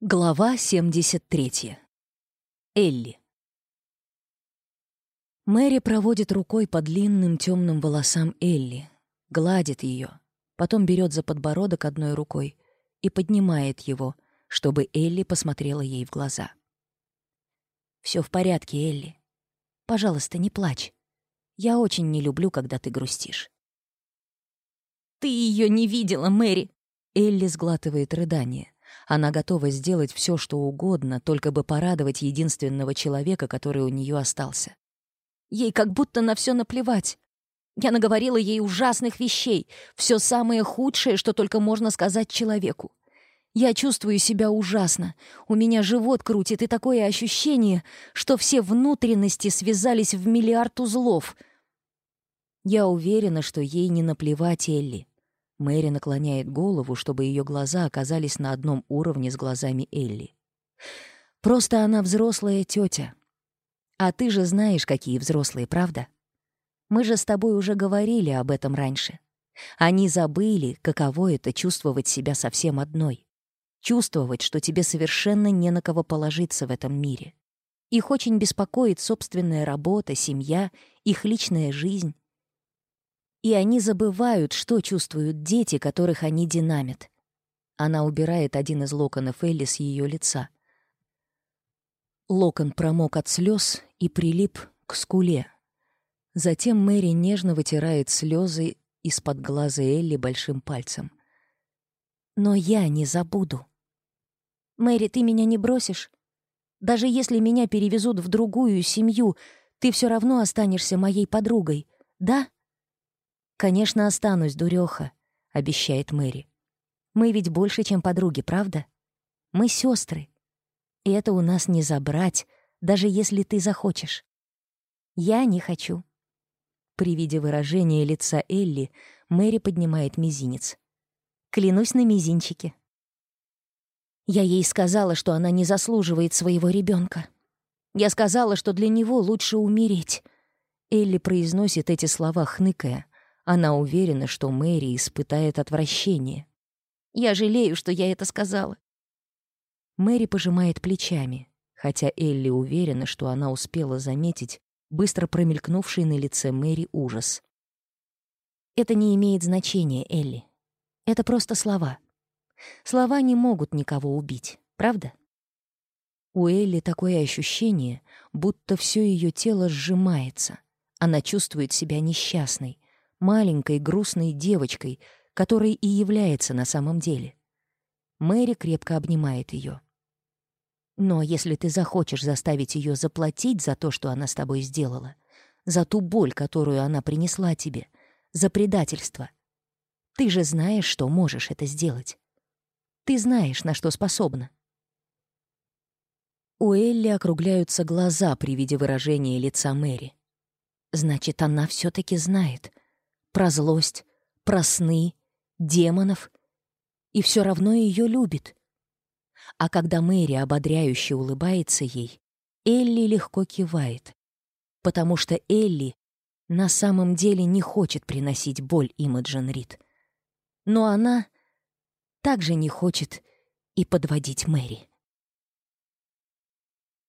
Глава 73. Элли. Мэри проводит рукой по длинным темным волосам Элли, гладит ее, потом берет за подбородок одной рукой и поднимает его, чтобы Элли посмотрела ей в глаза. Все в порядке, Элли. Пожалуйста, не плачь. Я очень не люблю, когда ты грустишь». «Ты ее не видела, Мэри!» Элли сглатывает рыдание. Она готова сделать все, что угодно, только бы порадовать единственного человека, который у нее остался. Ей как будто на все наплевать. Я наговорила ей ужасных вещей, все самое худшее, что только можно сказать человеку. Я чувствую себя ужасно. У меня живот крутит, и такое ощущение, что все внутренности связались в миллиард узлов. Я уверена, что ей не наплевать Элли. Мэри наклоняет голову, чтобы ее глаза оказались на одном уровне с глазами Элли. «Просто она взрослая тетя. А ты же знаешь, какие взрослые, правда? Мы же с тобой уже говорили об этом раньше. Они забыли, каково это — чувствовать себя совсем одной. Чувствовать, что тебе совершенно не на кого положиться в этом мире. Их очень беспокоит собственная работа, семья, их личная жизнь, и они забывают, что чувствуют дети, которых они динамит. Она убирает один из локонов Элли с ее лица. Локон промок от слез и прилип к скуле. Затем Мэри нежно вытирает слезы из-под глаза Элли большим пальцем. «Но я не забуду». «Мэри, ты меня не бросишь? Даже если меня перевезут в другую семью, ты все равно останешься моей подругой, да?» «Конечно, останусь, дуреха», — обещает Мэри. «Мы ведь больше, чем подруги, правда? Мы сестры. И это у нас не забрать, даже если ты захочешь». «Я не хочу». При виде выражения лица Элли Мэри поднимает мизинец. «Клянусь на мизинчике». Я ей сказала, что она не заслуживает своего ребенка. Я сказала, что для него лучше умереть. Элли произносит эти слова, хныкая. Она уверена, что Мэри испытает отвращение. «Я жалею, что я это сказала». Мэри пожимает плечами, хотя Элли уверена, что она успела заметить быстро промелькнувший на лице Мэри ужас. «Это не имеет значения, Элли. Это просто слова. Слова не могут никого убить, правда?» У Элли такое ощущение, будто все ее тело сжимается. Она чувствует себя несчастной, маленькой грустной девочкой, которой и является на самом деле. Мэри крепко обнимает ее. Но если ты захочешь заставить ее заплатить за то, что она с тобой сделала, за ту боль, которую она принесла тебе, за предательство, ты же знаешь, что можешь это сделать. Ты знаешь, на что способна. У Элли округляются глаза при виде выражения лица Мэри. Значит, она все таки знает — про злость, про сны, демонов, и все равно ее любит. А когда Мэри ободряюще улыбается ей, Элли легко кивает, потому что Элли на самом деле не хочет приносить боль Имаджин Рид. Но она также не хочет и подводить Мэри.